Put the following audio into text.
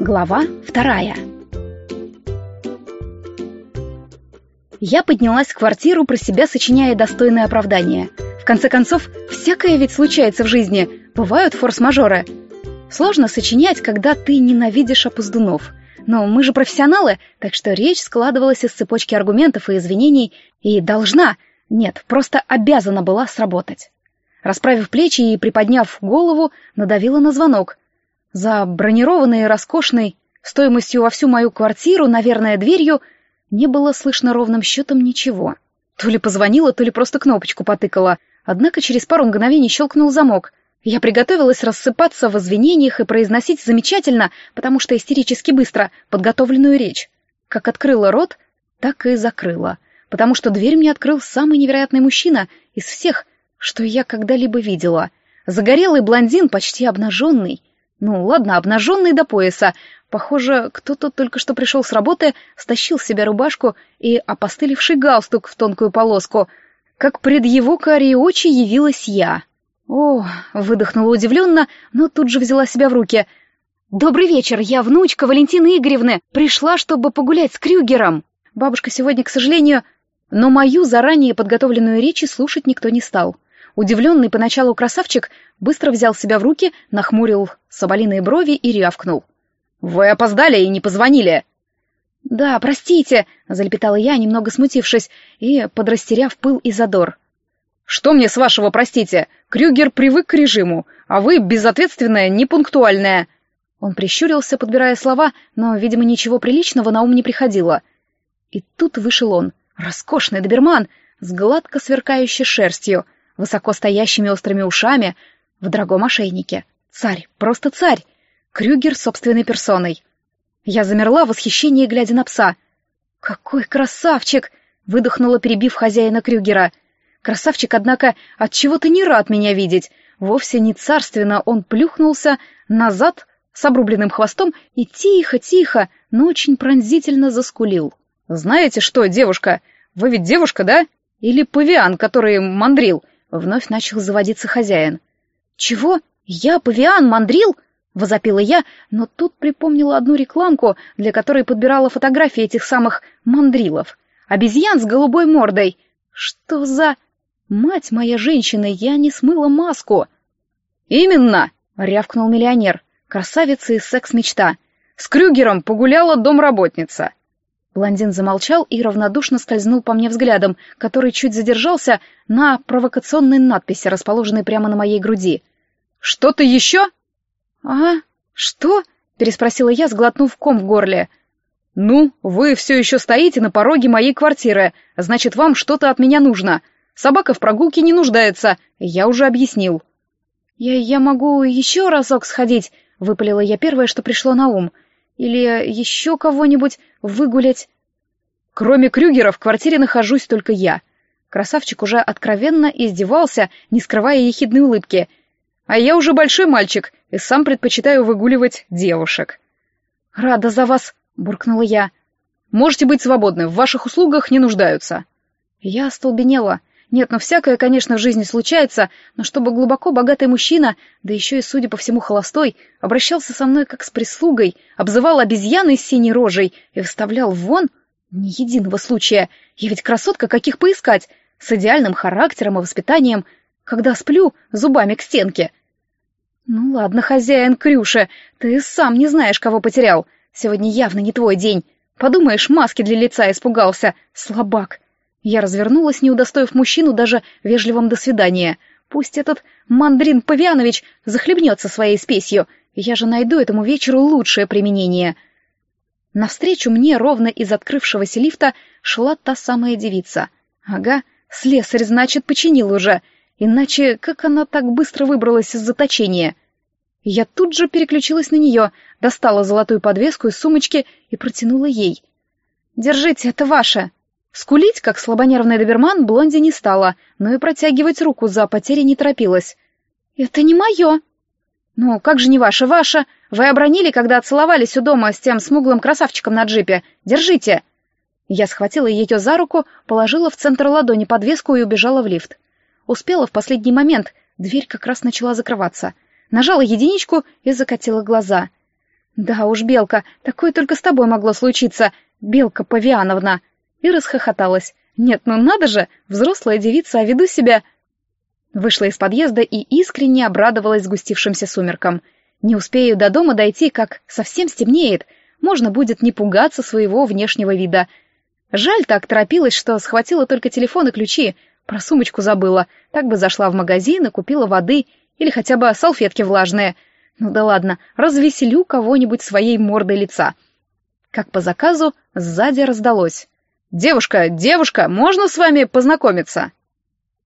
Глава вторая Я поднялась в квартиру, про себя сочиняя достойное оправдание. В конце концов, всякое ведь случается в жизни, бывают форс-мажоры. Сложно сочинять, когда ты ненавидишь опоздунов. Но мы же профессионалы, так что речь складывалась из цепочки аргументов и извинений, и должна, нет, просто обязана была сработать. Расправив плечи и приподняв голову, надавила на звонок. За бронированной роскошной стоимостью во всю мою квартиру, наверное, дверью, не было слышно ровным счетом ничего. То ли позвонила, то ли просто кнопочку потыкала. Однако через пару мгновений щелкнул замок. Я приготовилась рассыпаться в извинениях и произносить замечательно, потому что истерически быстро, подготовленную речь. Как открыла рот, так и закрыла. Потому что дверь мне открыл самый невероятный мужчина из всех, что я когда-либо видела. Загорелый блондин, почти обнаженный, ну, ладно, обнаженный до пояса. Похоже, кто-то только что пришел с работы, стащил с себя рубашку и опостылевший галстук в тонкую полоску. Как пред его карие очи явилась я. О, выдохнула удивленно, но тут же взяла себя в руки. «Добрый вечер, я внучка Валентины Игоревны. Пришла, чтобы погулять с Крюгером. Бабушка сегодня, к сожалению...» Но мою заранее подготовленную речь слушать никто не стал. Удивленный поначалу красавчик быстро взял себя в руки, нахмурил соболиные брови и рявкнул. «Вы опоздали и не позвонили!» «Да, простите», — залепетала я, немного смутившись, и подрастеряв пыл и задор. «Что мне с вашего простите? Крюгер привык к режиму, а вы безответственная, непунктуальная». Он прищурился, подбирая слова, но, видимо, ничего приличного на ум не приходило. И тут вышел он, роскошный доберман, с гладко сверкающей шерстью — высоко стоящими острыми ушами, в дорогом ошейнике. Царь, просто царь! Крюгер собственной персоной. Я замерла в восхищении, глядя на пса. «Какой красавчик!» — выдохнула, перебив хозяина Крюгера. Красавчик, однако, от чего то не рад меня видеть. Вовсе не царственно он плюхнулся назад с обрубленным хвостом и тихо-тихо, но очень пронзительно заскулил. «Знаете что, девушка, вы ведь девушка, да? Или павиан, который мандрил? Вновь начал заводиться хозяин. «Чего? Я павиан, мандрил?» — возопила я, но тут припомнила одну рекламку, для которой подбирала фотографии этих самых мандрилов. Обезьян с голубой мордой. Что за... Мать моя женщина, я не смыла маску. «Именно!» — рявкнул миллионер. Красавица и секс-мечта. С Крюгером погуляла домработница. Блондин замолчал и равнодушно скользнул по мне взглядом, который чуть задержался на провокационной надписи, расположенной прямо на моей груди. «Что-то еще?» «А? Что?» — переспросила я, сглотнув ком в горле. «Ну, вы все еще стоите на пороге моей квартиры, значит, вам что-то от меня нужно. Собака в прогулке не нуждается, я уже объяснил». «Я, я могу еще разок сходить?» — выпалила я первое, что пришло на ум — или еще кого-нибудь выгулять. Кроме Крюгера в квартире нахожусь только я. Красавчик уже откровенно издевался, не скрывая ехидной улыбки. А я уже большой мальчик и сам предпочитаю выгуливать девушек. «Рада за вас», — буркнула я. «Можете быть свободны, в ваших услугах не нуждаются». Я остолбенела. Нет, ну всякое, конечно, в жизни случается, но чтобы глубоко богатый мужчина, да еще и, судя по всему, холостой, обращался со мной как с прислугой, обзывал обезьяной с синей рожей и выставлял вон ни единого случая. Я ведь красотка, каких поискать, с идеальным характером и воспитанием, когда сплю зубами к стенке. Ну ладно, хозяин Крюша, ты сам не знаешь, кого потерял. Сегодня явно не твой день. Подумаешь, маски для лица испугался, слабак. Я развернулась, не удостоив мужчину даже вежливым «до свидания». Пусть этот мандрин Павианович захлебнется своей спесью, я же найду этому вечеру лучшее применение. Навстречу мне ровно из открывшегося лифта шла та самая девица. Ага, слесарь, значит, починил уже. Иначе как она так быстро выбралась из заточения? Я тут же переключилась на нее, достала золотую подвеску из сумочки и протянула ей. «Держите, это ваше!» Скулить, как слабонервный доберман, Блонди не стала, но и протягивать руку за потери не торопилась. «Это не мое!» «Ну, как же не ваше, ваше? Вы обронили, когда целовались у дома с тем смуглым красавчиком на джипе. Держите!» Я схватила ее за руку, положила в центр ладони подвеску и убежала в лифт. Успела в последний момент, дверь как раз начала закрываться. Нажала единичку и закатила глаза. Да уж, Белка, такое только с тобой могло случиться, Белка Павиановна. И расхохоталась. Нет, ну надо же, взрослая девица, а веду себя... Вышла из подъезда и искренне обрадовалась сгустившимся сумеркам. Не успею до дома дойти, как совсем стемнеет. Можно будет не пугаться своего внешнего вида. Жаль, так торопилась, что схватила только телефон и ключи. Про сумочку забыла. Так бы зашла в магазин и купила воды или хотя бы салфетки влажные. Ну да ладно, развеселю кого-нибудь своей мордой лица. Как по заказу, сзади раздалось. «Девушка, девушка, можно с вами познакомиться?»